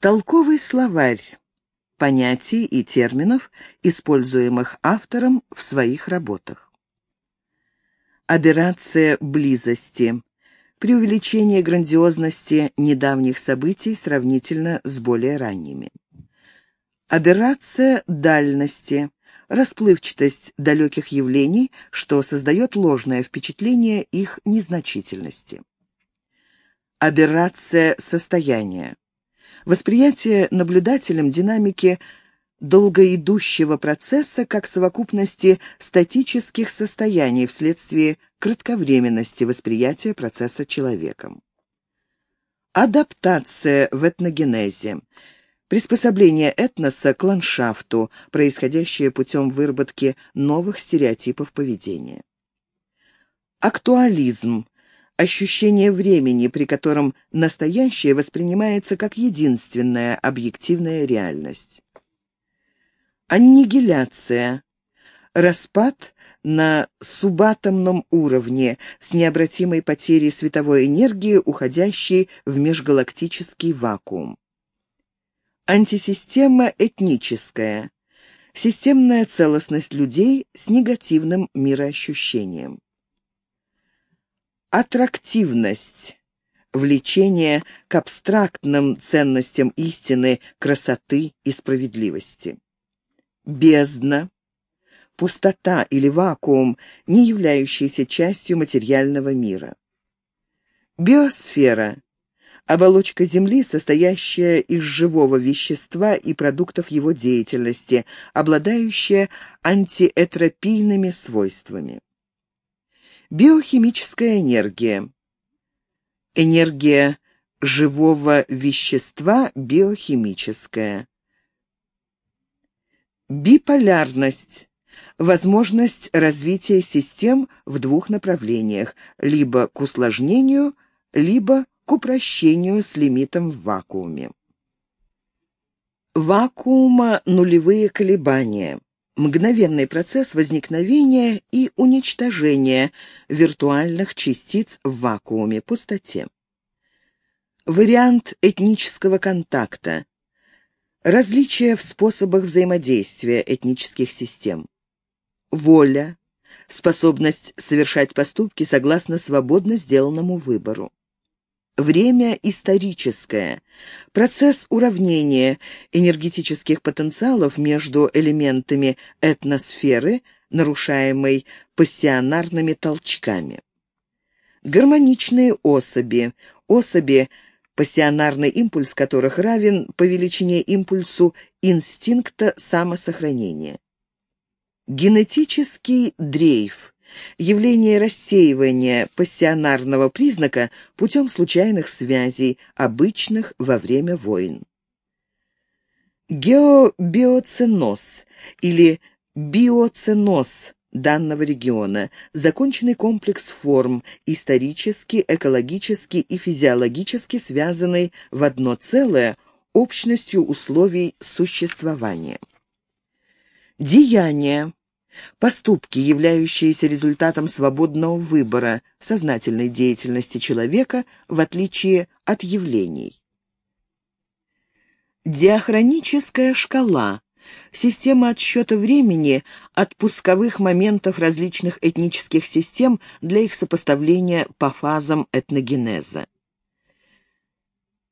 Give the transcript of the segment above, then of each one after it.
Толковый словарь понятий и терминов, используемых автором в своих работах. Аберрация близости. Преувеличение грандиозности недавних событий сравнительно с более ранними. Аберрация дальности. Расплывчатость далеких явлений, что создает ложное впечатление их незначительности. Аберрация состояния Восприятие наблюдателем динамики долгоидущего процесса как совокупности статических состояний вследствие кратковременности восприятия процесса человеком. Адаптация в этногенезе. Приспособление этноса к ландшафту, происходящее путем выработки новых стереотипов поведения. Актуализм ощущение времени, при котором настоящее воспринимается как единственная объективная реальность. Аннигиляция. Распад на субатомном уровне с необратимой потерей световой энергии, уходящей в межгалактический вакуум. Антисистема этническая. Системная целостность людей с негативным мироощущением. Аттрактивность. Влечение к абстрактным ценностям истины, красоты и справедливости. Бездна. Пустота или вакуум, не являющийся частью материального мира. Биосфера. Оболочка Земли, состоящая из живого вещества и продуктов его деятельности, обладающая антиэтропийными свойствами. Биохимическая энергия. Энергия живого вещества биохимическая. Биполярность. Возможность развития систем в двух направлениях, либо к усложнению, либо к упрощению с лимитом в вакууме. Вакуума нулевые колебания мгновенный процесс возникновения и уничтожения виртуальных частиц в вакууме, пустоте. Вариант этнического контакта. Различия в способах взаимодействия этнических систем. Воля. Способность совершать поступки согласно свободно сделанному выбору. Время историческое. Процесс уравнения энергетических потенциалов между элементами этносферы, нарушаемой пассионарными толчками. Гармоничные особи. Особи, пассионарный импульс которых равен по величине импульсу инстинкта самосохранения. Генетический дрейф явление рассеивания пассионарного признака путем случайных связей, обычных во время войн. Геобиоценоз или биоценоз данного региона, законченный комплекс форм, исторически, экологически и физиологически связанный в одно целое общностью условий существования. Деяние Поступки, являющиеся результатом свободного выбора, сознательной деятельности человека, в отличие от явлений. Диахроническая шкала – система отсчета времени от пусковых моментов различных этнических систем для их сопоставления по фазам этногенеза.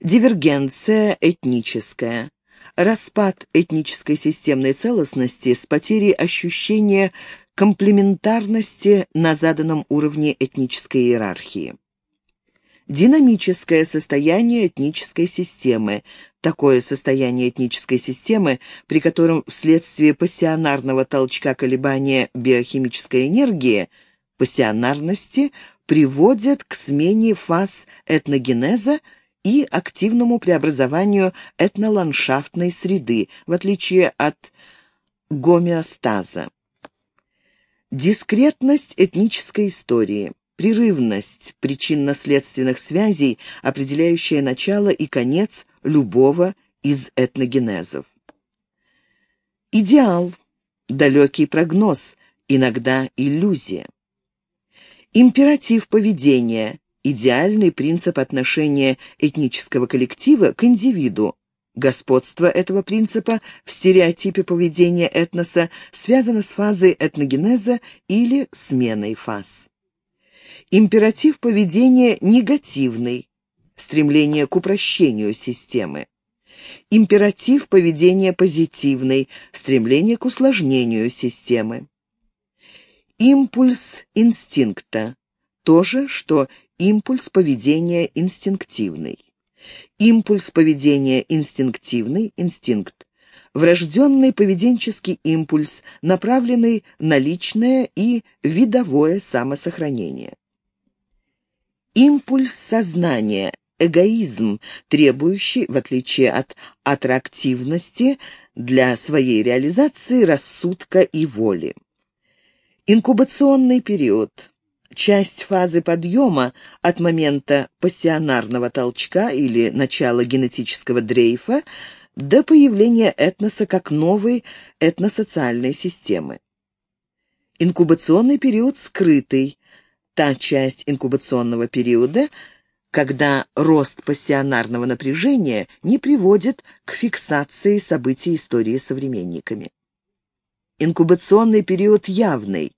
Дивергенция этническая распад этнической системной целостности с потерей ощущения комплементарности на заданном уровне этнической иерархии. Динамическое состояние этнической системы. Такое состояние этнической системы, при котором вследствие пассионарного толчка колебания биохимической энергии, пассионарности, приводят к смене фаз этногенеза и активному преобразованию этноландшафтной среды, в отличие от гомеостаза. Дискретность этнической истории, прерывность причинно-следственных связей, определяющая начало и конец любого из этногенезов. Идеал, далекий прогноз, иногда иллюзия. Императив поведения, идеальный принцип отношения этнического коллектива к индивиду, Господство этого принципа в стереотипе поведения этноса связано с фазой этногенеза или сменой фаз. Императив поведения негативный, стремление к упрощению системы. Императив поведения позитивный, стремление к усложнению системы. Импульс инстинкта – то же, что импульс поведения инстинктивный. Импульс поведения инстинктивный, инстинкт. Врожденный поведенческий импульс, направленный на личное и видовое самосохранение. Импульс сознания, эгоизм, требующий, в отличие от аттрактивности, для своей реализации рассудка и воли. Инкубационный период. Часть фазы подъема от момента пассионарного толчка или начала генетического дрейфа до появления этноса как новой этносоциальной системы. Инкубационный период скрытый. Та часть инкубационного периода, когда рост пассионарного напряжения не приводит к фиксации событий истории современниками. Инкубационный период явный.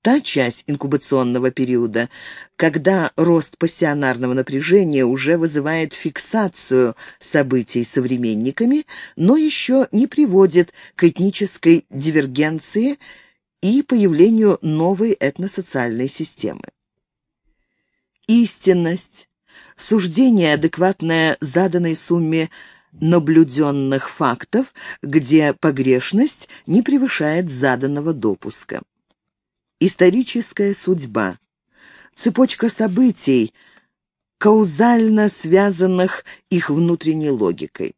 Та часть инкубационного периода, когда рост пассионарного напряжения уже вызывает фиксацию событий современниками, но еще не приводит к этнической дивергенции и появлению новой этносоциальной системы. Истинность. Суждение, адекватное заданной сумме наблюденных фактов, где погрешность не превышает заданного допуска. Историческая судьба. Цепочка событий, каузально связанных их внутренней логикой.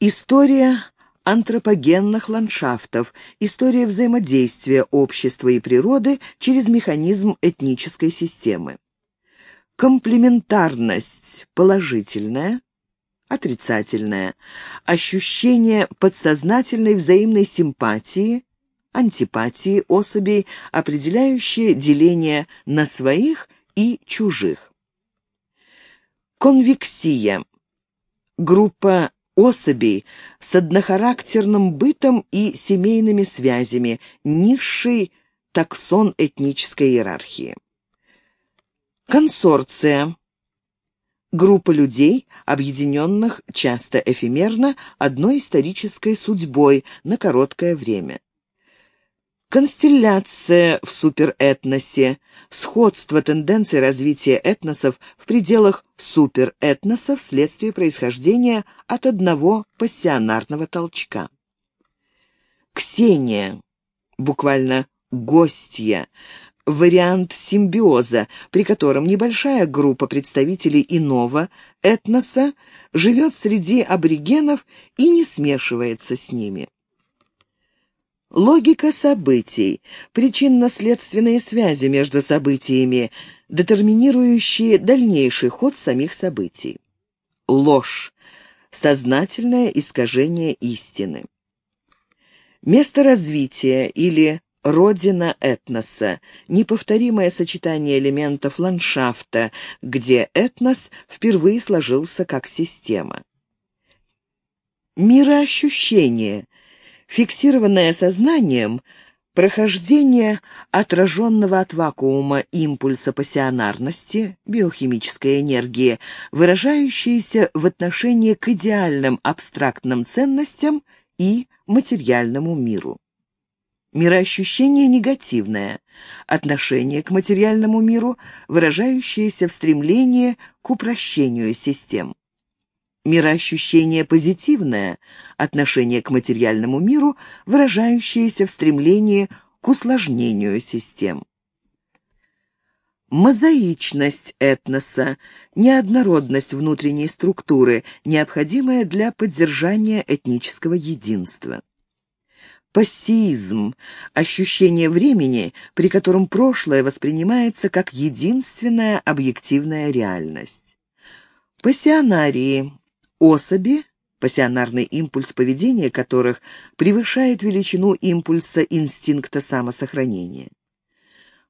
История антропогенных ландшафтов, история взаимодействия общества и природы через механизм этнической системы. Комплементарность положительная, отрицательное, ощущение подсознательной взаимной симпатии, антипатии особей, определяющее деление на своих и чужих. Конвексия. Группа особей с однохарактерным бытом и семейными связями, низший таксон этнической иерархии. Консорция Группа людей, объединенных часто эфемерно одной исторической судьбой на короткое время. Констелляция в суперэтносе, сходство тенденций развития этносов в пределах суперэтносов вследствие происхождения от одного пассионарного толчка. Ксения, буквально «гостья», вариант симбиоза, при котором небольшая группа представителей иного этноса живет среди аборигенов и не смешивается с ними. Логика событий, причинно-следственные связи между событиями, детерминирующие дальнейший ход самих событий. Ложь, сознательное искажение истины. Место развития или Родина этноса — неповторимое сочетание элементов ландшафта, где этнос впервые сложился как система. Мироощущение, фиксированное сознанием, прохождение отраженного от вакуума импульса пассионарности, биохимической энергии, выражающейся в отношении к идеальным абстрактным ценностям и материальному миру. Мироощущение негативное, отношение к материальному миру, выражающееся в стремлении к упрощению систем. Мироощущение позитивное, отношение к материальному миру, выражающееся в стремлении к усложнению систем. Мозаичность этноса, неоднородность внутренней структуры, необходимая для поддержания этнического единства. Пассиизм – ощущение времени, при котором прошлое воспринимается как единственная объективная реальность. Пассионарии – особи, пассионарный импульс поведения которых превышает величину импульса инстинкта самосохранения.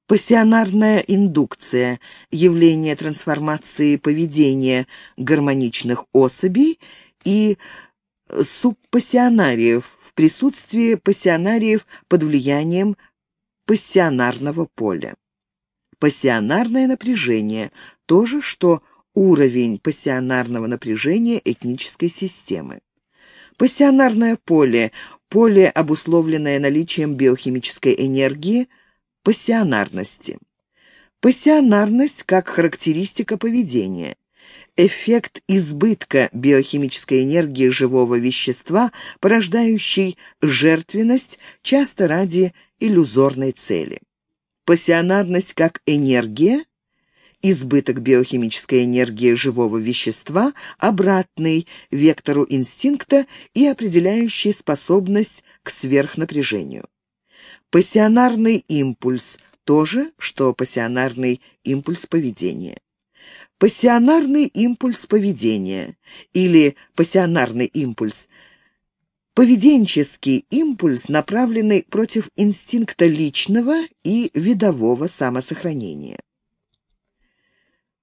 Пассионарная индукция – явление трансформации поведения гармоничных особей и субпассионариев в присутствии пассионариев под влиянием пассионарного поля. Пассионарное напряжение – то же, что уровень пассионарного напряжения этнической системы. Пассионарное поле – поле, обусловленное наличием биохимической энергии, пассионарности. Пассионарность как характеристика поведения. Эффект избытка биохимической энергии живого вещества, порождающий жертвенность, часто ради иллюзорной цели. Пассионарность как энергия избыток биохимической энергии живого вещества, обратный вектору инстинкта и определяющий способность к сверхнапряжению. Пассионарный импульс – то же, что пассионарный импульс поведения. Пассионарный импульс поведения или пассионарный импульс – поведенческий импульс, направленный против инстинкта личного и видового самосохранения.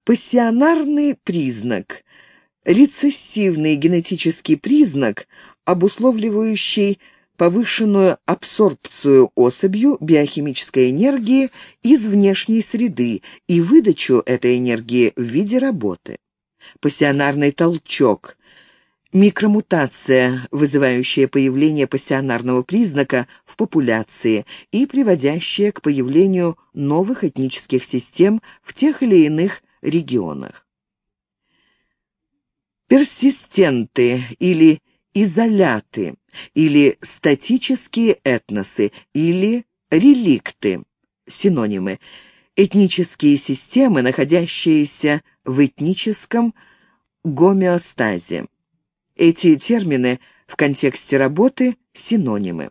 Пассионарный признак – рецессивный генетический признак, обусловливающий повышенную абсорбцию особью биохимической энергии из внешней среды и выдачу этой энергии в виде работы. Пассионарный толчок – микромутация, вызывающая появление пассионарного признака в популяции и приводящая к появлению новых этнических систем в тех или иных регионах. Персистенты или изоляты, или статические этносы, или реликты, синонимы, этнические системы, находящиеся в этническом гомеостазе. Эти термины в контексте работы синонимы.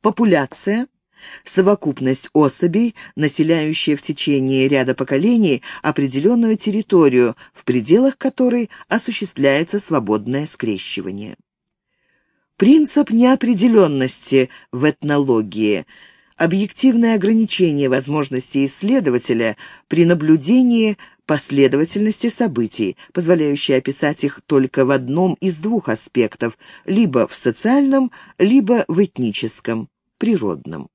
Популяция – Совокупность особей, населяющая в течение ряда поколений определенную территорию, в пределах которой осуществляется свободное скрещивание. Принцип неопределенности в этнологии – объективное ограничение возможностей исследователя при наблюдении последовательности событий, позволяющее описать их только в одном из двух аспектов, либо в социальном, либо в этническом, природном.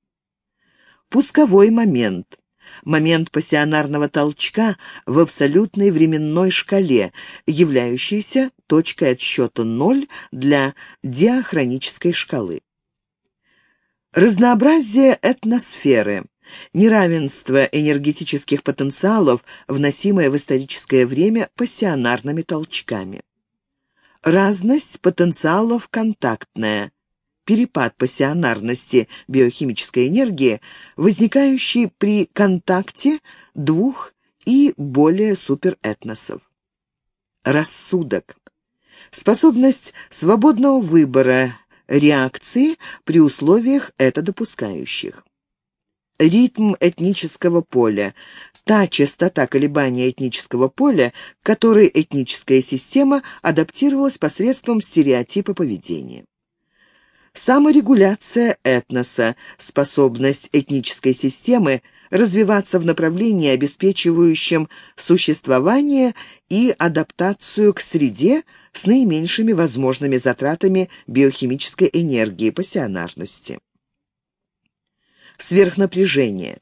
Пусковой момент, момент пассионарного толчка в абсолютной временной шкале, являющийся точкой отсчета ноль для диахронической шкалы. Разнообразие этносферы, неравенство энергетических потенциалов, вносимое в историческое время пассионарными толчками. Разность потенциалов контактная, перепад пассионарности биохимической энергии, возникающий при контакте двух и более суперэтносов. Рассудок. Способность свободного выбора реакции при условиях это допускающих. Ритм этнического поля – та частота колебания этнического поля, к которой этническая система адаптировалась посредством стереотипа поведения. Саморегуляция этноса, способность этнической системы развиваться в направлении, обеспечивающем существование и адаптацию к среде с наименьшими возможными затратами биохимической энергии, пассионарности. Сверхнапряжение.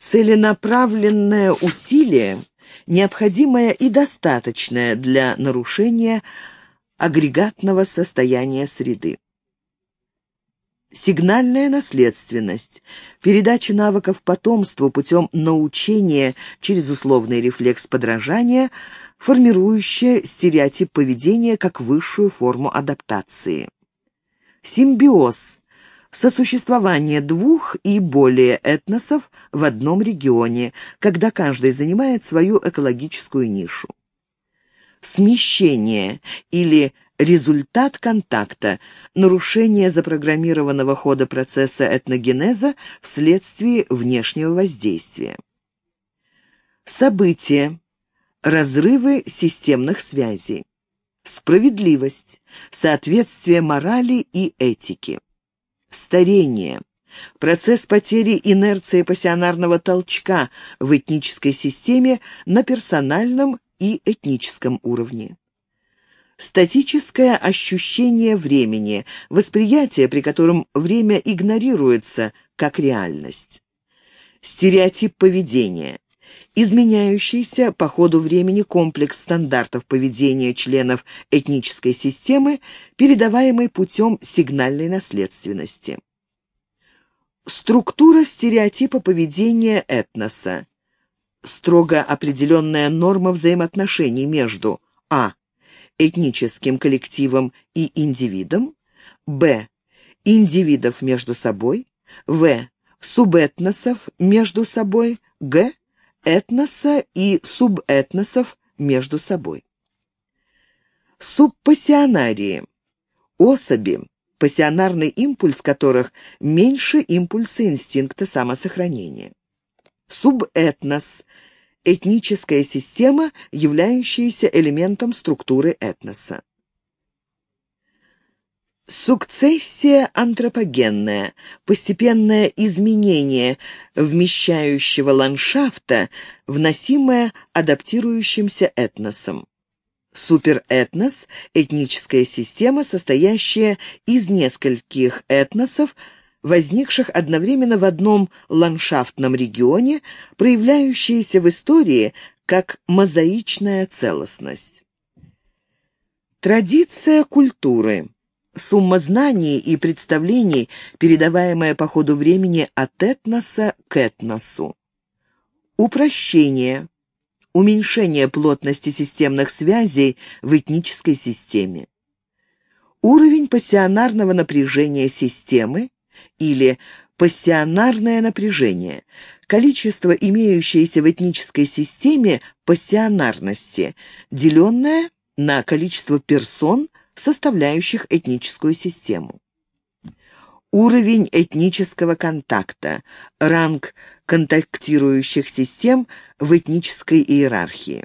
Целенаправленное усилие, необходимое и достаточное для нарушения агрегатного состояния среды. Сигнальная наследственность. Передача навыков потомству путем научения через условный рефлекс подражания, формирующая стереотип поведения как высшую форму адаптации. Симбиоз. Сосуществование двух и более этносов в одном регионе, когда каждый занимает свою экологическую нишу. Смещение или результат контакта, нарушение запрограммированного хода процесса этногенеза вследствие внешнего воздействия. События. Разрывы системных связей. Справедливость. Соответствие морали и этики. Старение. Процесс потери инерции пассионарного толчка в этнической системе на персональном и этническом уровне Статическое ощущение времени, восприятие, при котором время игнорируется как реальность. Стереотип поведения. Изменяющийся по ходу времени комплекс стандартов поведения членов этнической системы, передаваемый путем сигнальной наследственности. Структура стереотипа поведения этноса. Строго определенная норма взаимоотношений между а. Этническим коллективом и индивидом, б. индивидов между собой, в. субэтносов между собой, г. этноса и субэтносов между собой. Субпассионарии. Особи, пассионарный импульс которых меньше импульса инстинкта самосохранения. Субэтнос – этническая система, являющаяся элементом структуры этноса. Сукцессия антропогенная, постепенное изменение вмещающего ландшафта, вносимое адаптирующимся этносом. Суперэтнос – этническая система, состоящая из нескольких этносов, возникших одновременно в одном ландшафтном регионе, проявляющаяся в истории как мозаичная целостность. Традиция культуры – сумма знаний и представлений, передаваемая по ходу времени от этноса к этносу. Упрощение – уменьшение плотности системных связей в этнической системе. Уровень пассионарного напряжения системы или пассионарное напряжение – количество имеющееся в этнической системе пассионарности, деленное на количество персон, составляющих этническую систему. Уровень этнического контакта, ранг контактирующих систем в этнической иерархии.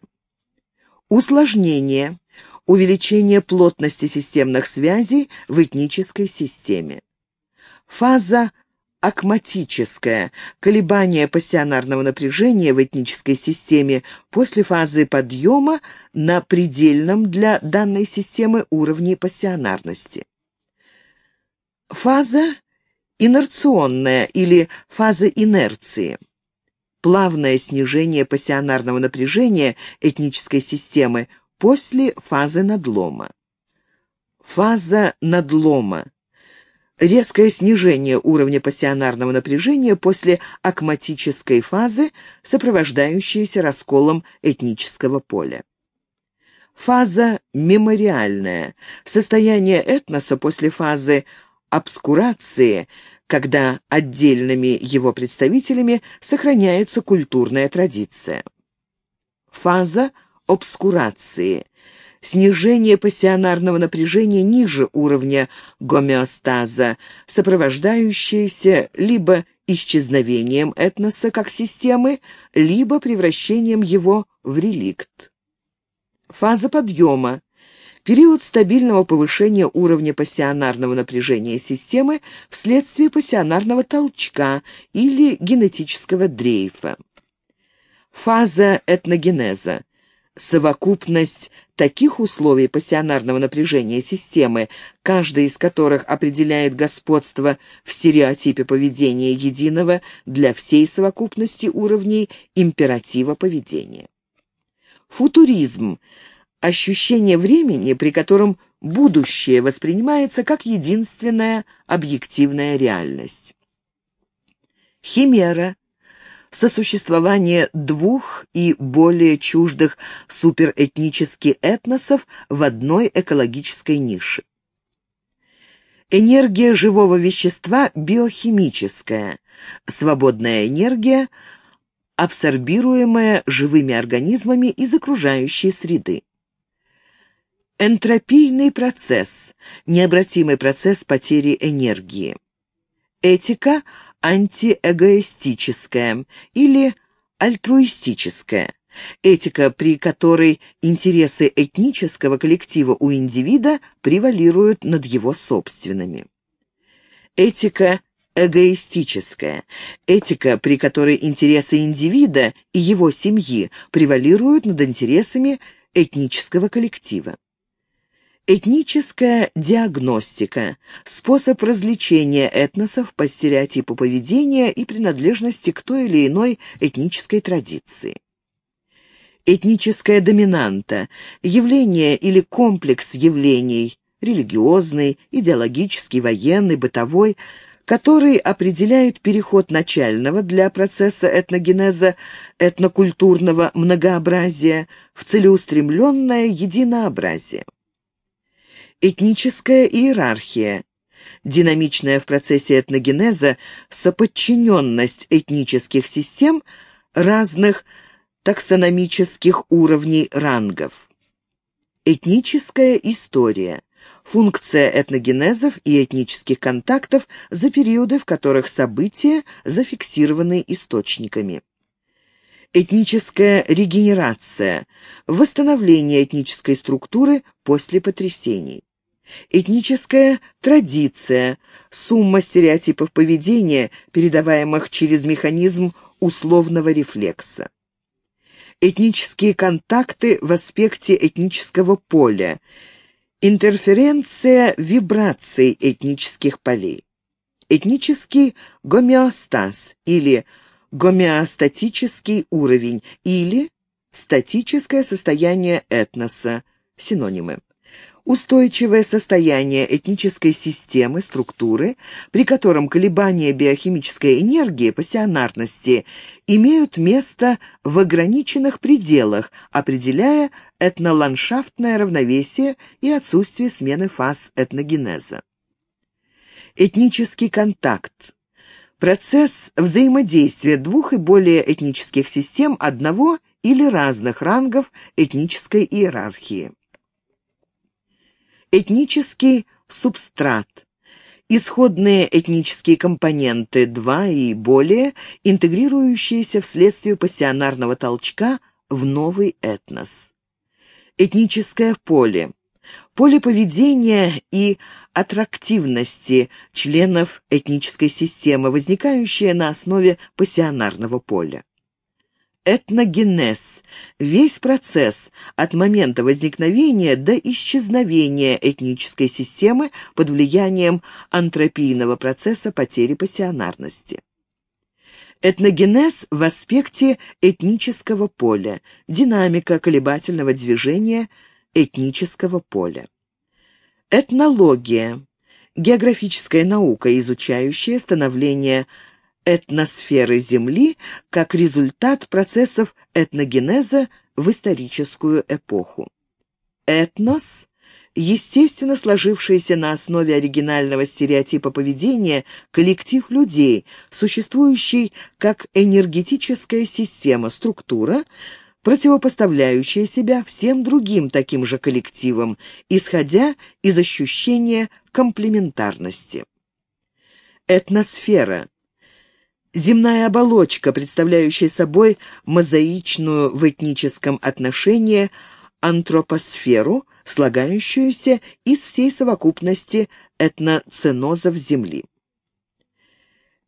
Усложнение, увеличение плотности системных связей в этнической системе. Фаза акматическая, колебание пассионарного напряжения в этнической системе после фазы подъема на предельном для данной системы уровне пассионарности. Фаза инерционная или фаза инерции. Плавное снижение пассионарного напряжения этнической системы после фазы надлома. Фаза надлома. Резкое снижение уровня пассионарного напряжения после акматической фазы, сопровождающееся расколом этнического поля. Фаза мемориальная. Состояние этноса после фазы обскурации, когда отдельными его представителями сохраняется культурная традиция. Фаза обскурации – снижение пассионарного напряжения ниже уровня гомеостаза, сопровождающееся либо исчезновением этноса как системы, либо превращением его в реликт. Фаза подъема период стабильного повышения уровня пассионарного напряжения системы вследствие пассионарного толчка или генетического дрейфа. Фаза этногенеза – совокупность таких условий пассионарного напряжения системы, каждый из которых определяет господство в стереотипе поведения единого для всей совокупности уровней императива поведения. Футуризм – ощущение времени, при котором будущее воспринимается как единственная объективная реальность. Химера – сосуществование двух и более чуждых суперэтнических этносов в одной экологической нише. Энергия живого вещества биохимическая, свободная энергия, абсорбируемая живыми организмами из окружающей среды. Энтропийный процесс – необратимый процесс потери энергии. Этика – антиэгоистическая или альтруистическая. Этика, при которой интересы этнического коллектива у индивида превалируют над его собственными. Этика эгоистическая. Этика, при которой интересы индивида и его семьи превалируют над интересами этнического коллектива Этническая диагностика – способ различения этносов по стереотипу поведения и принадлежности к той или иной этнической традиции. Этническая доминанта – явление или комплекс явлений – религиозный, идеологический, военный, бытовой – который определяет переход начального для процесса этногенеза этнокультурного многообразия в целеустремленное единообразие. Этническая иерархия. Динамичная в процессе этногенеза соподчиненность этнических систем разных таксономических уровней рангов. Этническая история. Функция этногенезов и этнических контактов за периоды, в которых события зафиксированы источниками. Этническая регенерация. Восстановление этнической структуры после потрясений. Этническая традиция – сумма стереотипов поведения, передаваемых через механизм условного рефлекса. Этнические контакты в аспекте этнического поля – Интерференция вибраций этнических полей. Этнический гомеостаз или гомеостатический уровень или статическое состояние этноса, синонимы устойчивое состояние этнической системы, структуры, при котором колебания биохимической энергии, пассионарности имеют место в ограниченных пределах, определяя этноландшафтное равновесие и отсутствие смены фаз этногенеза. Этнический контакт процесс взаимодействия двух и более этнических систем одного или разных рангов этнической иерархии. Этнический субстрат. Исходные этнические компоненты, два и более, интегрирующиеся вследствие пассионарного толчка в новый этнос. Этническое поле. Поле поведения и аттрактивности членов этнической системы, возникающее на основе пассионарного поля. Этногенез – весь процесс от момента возникновения до исчезновения этнической системы под влиянием антропийного процесса потери пассионарности. Этногенез в аспекте этнического поля, динамика колебательного движения этнического поля. Этнология – географическая наука, изучающая становление этносферы Земли как результат процессов этногенеза в историческую эпоху. Этнос – естественно сложившийся на основе оригинального стереотипа поведения коллектив людей, существующий как энергетическая система, структура, противопоставляющая себя всем другим таким же коллективам, исходя из ощущения комплементарности. Этносфера Земная оболочка, представляющая собой мозаичную в этническом отношении антропосферу, слагающуюся из всей совокупности этноценозов Земли.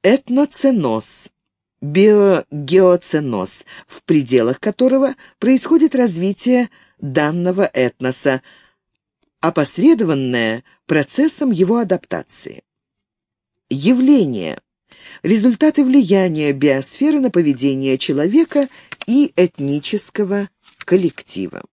Этноценоз – биогеоценоз, в пределах которого происходит развитие данного этноса, опосредованное процессом его адаптации. Явление – результаты влияния биосферы на поведение человека и этнического коллектива.